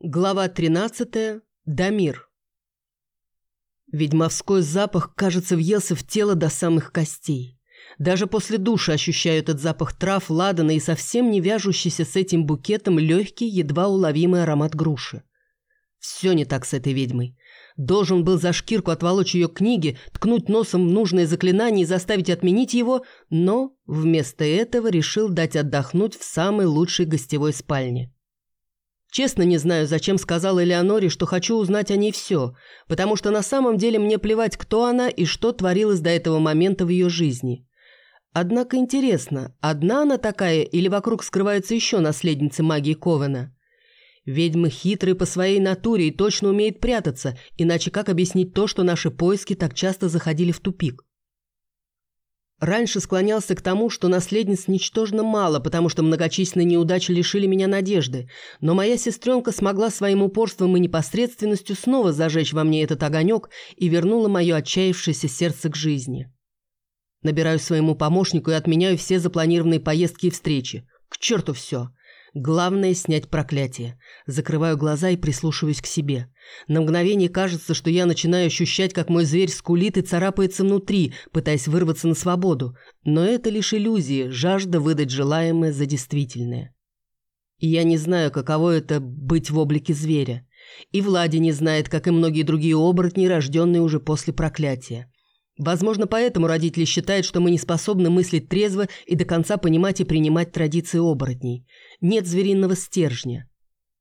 Глава 13. Дамир. Ведьмовской запах, кажется, въелся в тело до самых костей. Даже после душа ощущаю этот запах трав, ладана и совсем не вяжущийся с этим букетом легкий, едва уловимый аромат груши. Все не так с этой ведьмой. Должен был за шкирку отволочь ее книги, ткнуть носом в нужное заклинание и заставить отменить его, но вместо этого решил дать отдохнуть в самой лучшей гостевой спальне. Честно не знаю, зачем сказала Элеоноре, что хочу узнать о ней все, потому что на самом деле мне плевать, кто она и что творилось до этого момента в ее жизни. Однако интересно, одна она такая или вокруг скрываются еще наследницы магии Ковена? Ведьмы хитрые по своей натуре и точно умеют прятаться, иначе как объяснить то, что наши поиски так часто заходили в тупик? Раньше склонялся к тому, что наследниц ничтожно мало, потому что многочисленные неудачи лишили меня надежды, но моя сестренка смогла своим упорством и непосредственностью снова зажечь во мне этот огонек и вернула мое отчаявшееся сердце к жизни. Набираю своему помощнику и отменяю все запланированные поездки и встречи. К черту все. Главное – снять проклятие. Закрываю глаза и прислушиваюсь к себе. На мгновение кажется, что я начинаю ощущать, как мой зверь скулит и царапается внутри, пытаясь вырваться на свободу. Но это лишь иллюзии, жажда выдать желаемое за действительное. И я не знаю, каково это – быть в облике зверя. И Влади не знает, как и многие другие оборотни, рожденные уже после проклятия. Возможно, поэтому родители считают, что мы не способны мыслить трезво и до конца понимать и принимать традиции оборотней. Нет звериного стержня.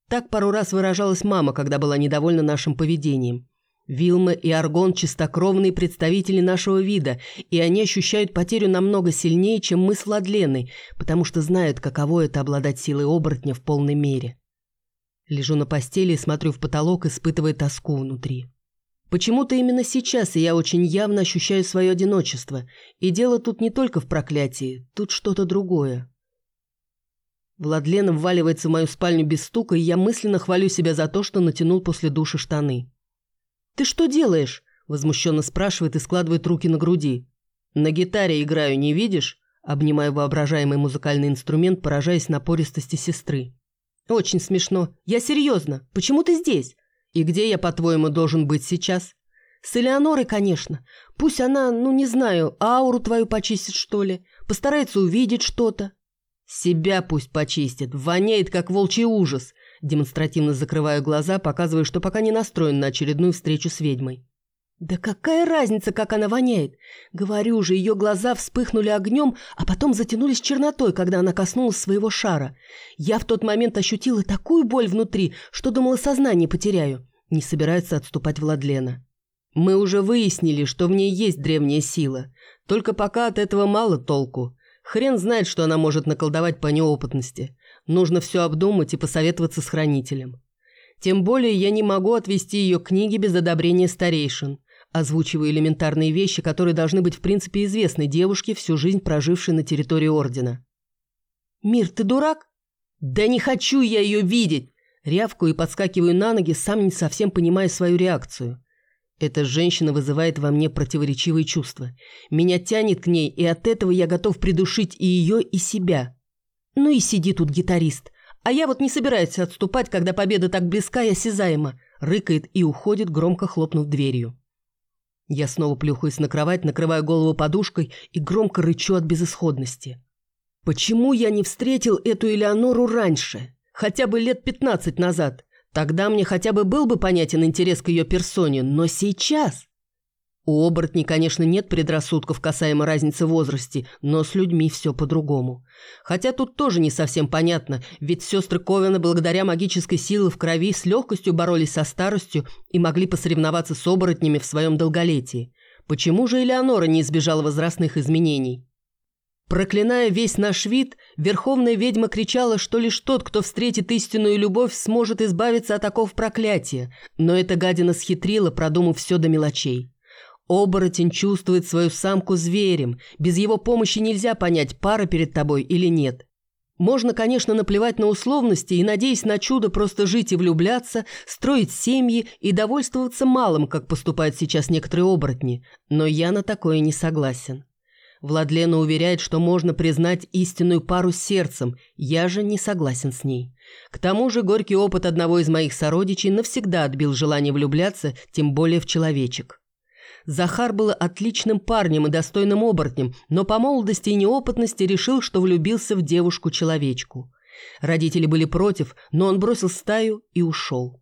Так пару раз выражалась мама, когда была недовольна нашим поведением. Вилма и Аргон – чистокровные представители нашего вида, и они ощущают потерю намного сильнее, чем мы с Владленой, потому что знают, каково это обладать силой оборотня в полной мере. Лежу на постели и смотрю в потолок, испытывая тоску внутри. Почему-то именно сейчас я очень явно ощущаю свое одиночество, и дело тут не только в проклятии, тут что-то другое. Владлен вваливается в мою спальню без стука, и я мысленно хвалю себя за то, что натянул после души штаны. «Ты что делаешь?» – возмущенно спрашивает и складывает руки на груди. «На гитаре играю, не видишь?» – обнимаю воображаемый музыкальный инструмент, поражаясь напористости сестры. «Очень смешно. Я серьезно. Почему ты здесь? «И где я, по-твоему, должен быть сейчас?» «С Элеонорой, конечно. Пусть она, ну не знаю, ауру твою почистит, что ли. Постарается увидеть что-то». «Себя пусть почистит. Воняет, как волчий ужас». Демонстративно закрываю глаза, показывая, что пока не настроен на очередную встречу с ведьмой. «Да какая разница, как она воняет? Говорю же, ее глаза вспыхнули огнем, а потом затянулись чернотой, когда она коснулась своего шара. Я в тот момент ощутила такую боль внутри, что думала, сознание потеряю. Не собирается отступать Владлена. Мы уже выяснили, что в ней есть древняя сила. Только пока от этого мало толку. Хрен знает, что она может наколдовать по неопытности. Нужно все обдумать и посоветоваться с хранителем. Тем более я не могу отвести ее книги без одобрения старейшин. Озвучиваю элементарные вещи, которые должны быть в принципе известны девушке, всю жизнь прожившей на территории Ордена. «Мир, ты дурак?» «Да не хочу я ее видеть!» Рявкаю и подскакиваю на ноги, сам не совсем понимая свою реакцию. Эта женщина вызывает во мне противоречивые чувства. Меня тянет к ней, и от этого я готов придушить и ее, и себя. Ну и сиди тут гитарист. А я вот не собираюсь отступать, когда победа так близка и осязаема. Рыкает и уходит, громко хлопнув дверью. Я снова плюхаюсь на кровать, накрываю голову подушкой и громко рычу от безысходности. Почему я не встретил эту Элеонору раньше? Хотя бы лет пятнадцать назад. Тогда мне хотя бы был бы понятен интерес к ее персоне, но сейчас... У оборотней, конечно, нет предрассудков касаемо разницы в возрасте, но с людьми все по-другому. Хотя тут тоже не совсем понятно, ведь сестры Ковена благодаря магической силе в крови с легкостью боролись со старостью и могли посоревноваться с оборотнями в своем долголетии. Почему же Элеонора не избежала возрастных изменений? Проклиная весь наш вид, верховная ведьма кричала, что лишь тот, кто встретит истинную любовь, сможет избавиться от оков проклятия, но эта гадина схитрила, продумав все до мелочей. Оборотень чувствует свою самку зверем. Без его помощи нельзя понять, пара перед тобой или нет. Можно, конечно, наплевать на условности и, надеясь на чудо, просто жить и влюбляться, строить семьи и довольствоваться малым, как поступают сейчас некоторые оборотни. Но я на такое не согласен. Владлена уверяет, что можно признать истинную пару сердцем, я же не согласен с ней. К тому же горький опыт одного из моих сородичей навсегда отбил желание влюбляться, тем более в человечек. Захар был отличным парнем и достойным оборотнем, но по молодости и неопытности решил, что влюбился в девушку-человечку. Родители были против, но он бросил стаю и ушел.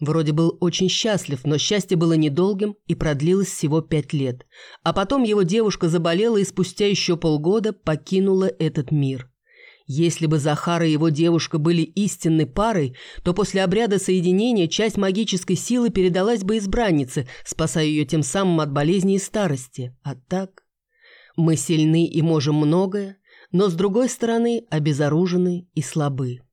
Вроде был очень счастлив, но счастье было недолгим и продлилось всего пять лет. А потом его девушка заболела и спустя еще полгода покинула этот мир. Если бы Захар и его девушка были истинной парой, то после обряда соединения часть магической силы передалась бы избраннице, спасая ее тем самым от болезни и старости. А так... Мы сильны и можем многое, но, с другой стороны, обезоружены и слабы.